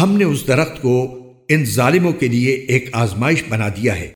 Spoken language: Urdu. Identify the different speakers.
Speaker 1: ہم نے اس درخت کو ان ظالموں کے لیے ایک آزمائش بنا دیا ہے۔